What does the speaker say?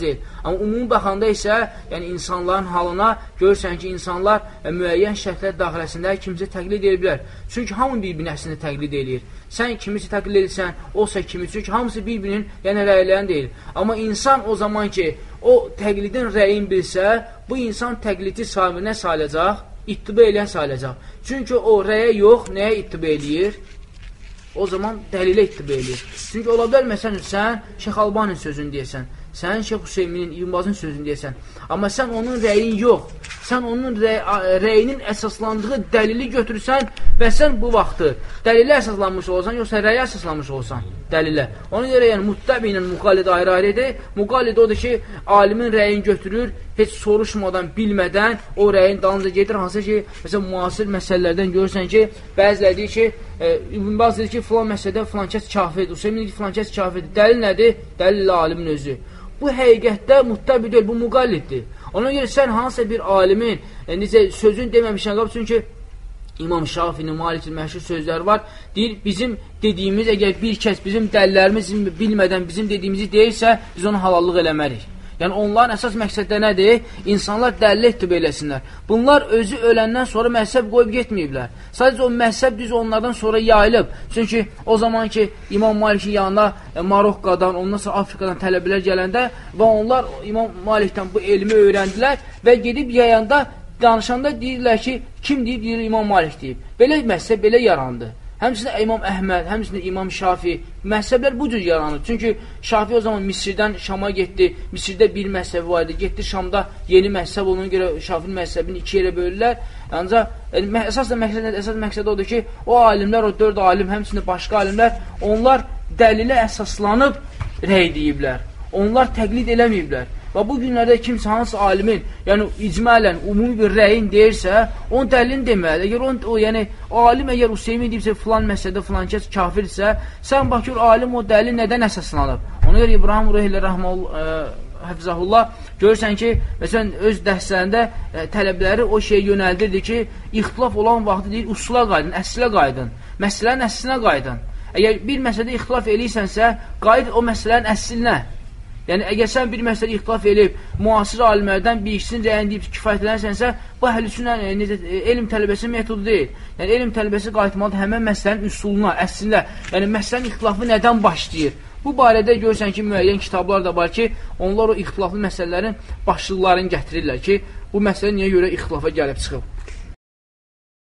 deyil. Amma ümumi baxanda isə, yəni insanların halına görürsən ki, insanlar ə, müəyyən şərtlər daxiləsində kimsə təqlid edə bilər. Çünki hamı bir-birinin əslində təqlid edir. Sən kimisi təqlid edirsən, o isə kimi. Çünki hamısı bir-birinin yəni rəylərini deyil. Amma insan o zaman ki, o təqlidin rəyin bilsə, bu insan təqlidi sahibinə sayılacaq, ittiba eləyən sayılacaq. Çünki o rəyə yox, nəyə ittiba eləyir? O zaman dəlilə ittiba eləyir. Çünki ola bilər, məsələn, sən Şeyx Albanin sözünü deyəsən, sən Şeyx Hüseyminin, İbnbazın sözünü deyəsən, amma sən onun rəyin yox, sən onun rəy rəyinin əsaslandığı dəlili götürürsən və sən bu vaxtı dəlilə əsaslanmış olsan, yoxsa rəyə əsaslanmış olsan, dəlilə. Ona görə yəni muttabi ilə müqallid ayrı-ayrıdır. Müqallid odur ki, alimin rəyini götürür, heç soruşmadan, bilmədən o rəyin dalınca gedir, hansı ki, məsələn, müasir məsələlərdən görürsən ki, bəziləri deyir ki, e, İbn Baz deyir ki, filan məsələdə filan kəs kafirdir, Hüseyin deyir ki, filan kəs kafirdir. Dəlil nədir? Dəlil alimin özü. Bu həqiqətdə muttabi deyil, bu müqalliddir. Ona görə sən hansısa bir alimin, e, necə sözün deməmişən qab, çünki İmam Şafinin, Malikin məşhur sözləri var. Deyir, bizim dediyimiz, əgər bir kəs bizim dəllərimiz bilmədən bizim dediyimizi deyirsə, biz onu halallıq eləmərik. Yəni, onların əsas məqsəddə nədir? İnsanlar dəlil etdib eləsinlər. Bunlar özü öləndən sonra məhzəb qoyub getməyiblər. Sadəcə o məhzəb düz onlardan sonra yayılıb. Çünki o zaman ki, İmam Malikin yanına e, Marokkadan, ondan sonra Afrikadan tələbələr gələndə və onlar İmam Malikdən bu elmi öyrəndilər və gedib yayanda danışanda deyirlər ki, kim deyib, deyir İmam Malik deyib. Belə məhzəb belə yarandı. Həmçinin İmam Əhməd, həmçinin İmam Şafi məhzəblər bu cür yaranır. Çünki Şafi o zaman Misirdən Şama getdi. Misirdə bir məhzəbi var idi. Getdi Şamda yeni məhzəb ona görə Şafinin məhzəbini iki yerə bölürlər. Ancaq yəni, əsas da məqsəd, əsas məqsəd odur ki, o alimlər, o dörd alim, həmçinin başqa alimlər, onlar dəlilə əsaslanıb rəy deyiblər. Onlar təqlid eləməyiblər. Və bu günlərdə kimsə hansı alimin, yəni icmələn, ümumi bir rəyin deyirsə, onun dəlilini deməli. Əgər on, o, yəni, alim əgər Hüseymin deyibsə, filan məsələdə filan kəs kafirsə, sən bakır, alim o dəlil nədən əsaslanıb? Ona görə İbrahim Rəhlə Rəhməl Həfzəhullah görürsən ki, məsələn, öz dərslərində ə, tələbləri o şeyə yönəldirdi ki, ixtilaf olan vaxtı deyir, usula qaydın, əslə qaydın, məsələnin əslinə qaydın. Əgər bir məsələdə ixtilaf eləyirsənsə, qayd o məsələnin əslinə. Yəni, əgər sən bir məsələ ixtilaf eləyib, müasir alimlərdən bir ikisinin rəyini deyib kifayətlənərsənsə, bu əhlüsünə e, necə, elm tələbəsi metodu deyil. Yəni, elm tələbəsi qayıtmalıdır həmən məsələnin üsuluna, əslində, yəni məsələnin ixtilafı nədən başlayır? Bu barədə görürsən ki, müəyyən kitablar da var ki, onlar o ixtilaflı məsələlərin başlıqlarını gətirirlər ki, bu məsələ niyə görə ixtilafa gəlib çıxıb.